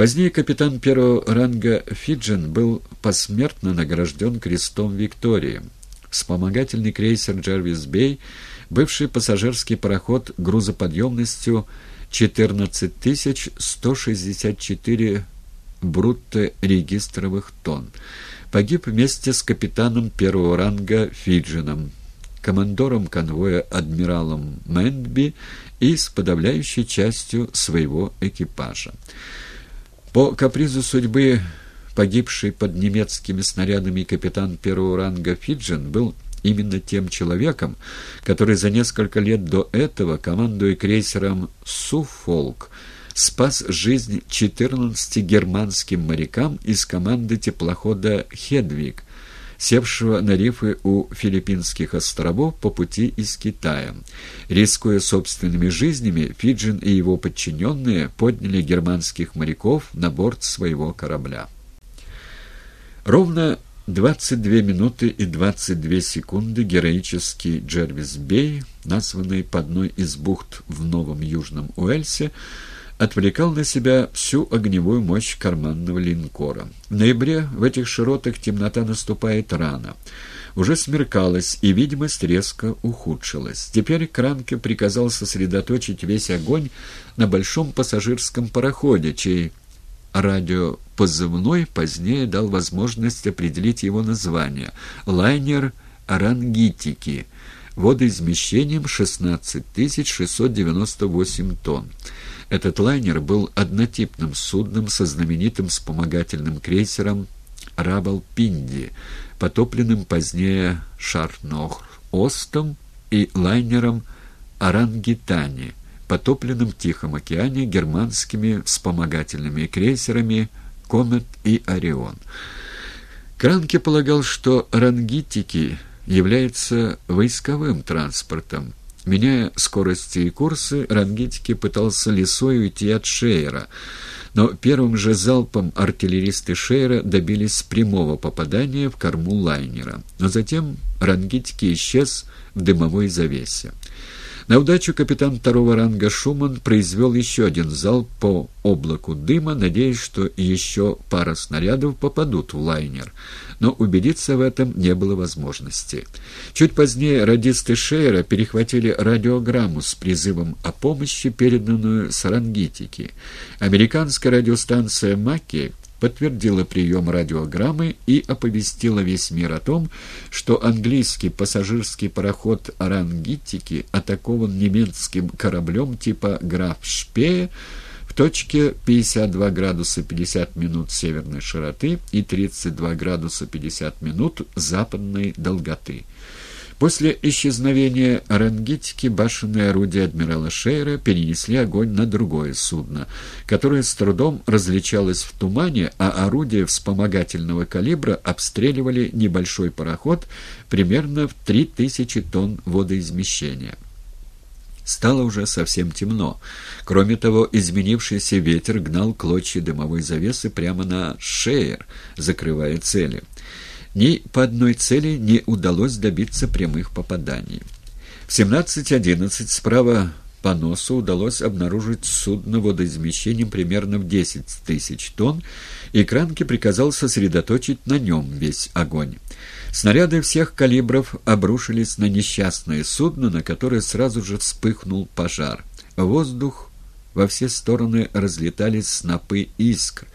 Позднее капитан первого ранга Фиджин был посмертно награжден крестом Виктории. Вспомогательный крейсер «Джервис Бей», бывший пассажирский пароход грузоподъемностью 14 164 брутто регистровых тонн, погиб вместе с капитаном первого ранга Фиджином, командором конвоя адмиралом Мэндби и с подавляющей частью своего экипажа. По капризу судьбы погибший под немецкими снарядами капитан первого ранга Фиджин был именно тем человеком, который за несколько лет до этого, командуя крейсером «Суфолк», спас жизнь 14 германским морякам из команды теплохода «Хедвиг», севшего на рифы у Филиппинских островов по пути из Китая. Рискуя собственными жизнями, Фиджин и его подчиненные подняли германских моряков на борт своего корабля. Ровно 22 минуты и 22 секунды героический Джервис Бей, названный по одной из бухт в Новом Южном Уэльсе, отвлекал на себя всю огневую мощь карманного линкора. В ноябре в этих широтах темнота наступает рано. Уже смеркалось, и видимость резко ухудшилась. Теперь Кранке приказал сосредоточить весь огонь на большом пассажирском пароходе, чей радиопозывной позднее дал возможность определить его название — лайнер «Арангитики», водоизмещением 16 698 тонн. Этот лайнер был однотипным судном со знаменитым вспомогательным крейсером «Рабалпинди», потопленным позднее «Шарнох-Остом» и лайнером «Арангитани», потопленным в Тихом океане германскими вспомогательными крейсерами «Комет» и «Орион». Кранке полагал, что «Рангитики» является войсковым транспортом, Меняя скорости и курсы, Рангитики пытался лесой уйти от Шейера, но первым же залпом артиллеристы Шейера добились прямого попадания в корму лайнера. Но затем Рангитики исчез в дымовой завесе. На удачу капитан второго ранга Шуман произвел еще один залп по облаку дыма, надеясь, что еще пара снарядов попадут в лайнер. Но убедиться в этом не было возможности. Чуть позднее радисты Шейера перехватили радиограмму с призывом о помощи, переданную с Рангитики. Американская радиостанция «Маки» подтвердила прием радиограммы и оповестила весь мир о том, что английский пассажирский пароход «Рангитики» атакован немецким кораблем типа «Граф Шпея» в точке 52 градуса 50 минут северной широты и 32 градуса 50 минут западной долготы. После исчезновения Рангитики башенные орудия адмирала Шейра перенесли огонь на другое судно, которое с трудом различалось в тумане, а орудия вспомогательного калибра обстреливали небольшой пароход примерно в 3000 тонн водоизмещения. Стало уже совсем темно. Кроме того, изменившийся ветер гнал клочья дымовой завесы прямо на Шейер, закрывая цели ни по одной цели не удалось добиться прямых попаданий. В 17.11 справа по носу удалось обнаружить судно водоизмещением примерно в 10 тысяч тонн, и Кранке приказал сосредоточить на нем весь огонь. Снаряды всех калибров обрушились на несчастное судно, на которое сразу же вспыхнул пожар. Воздух во все стороны разлетались снопы искр.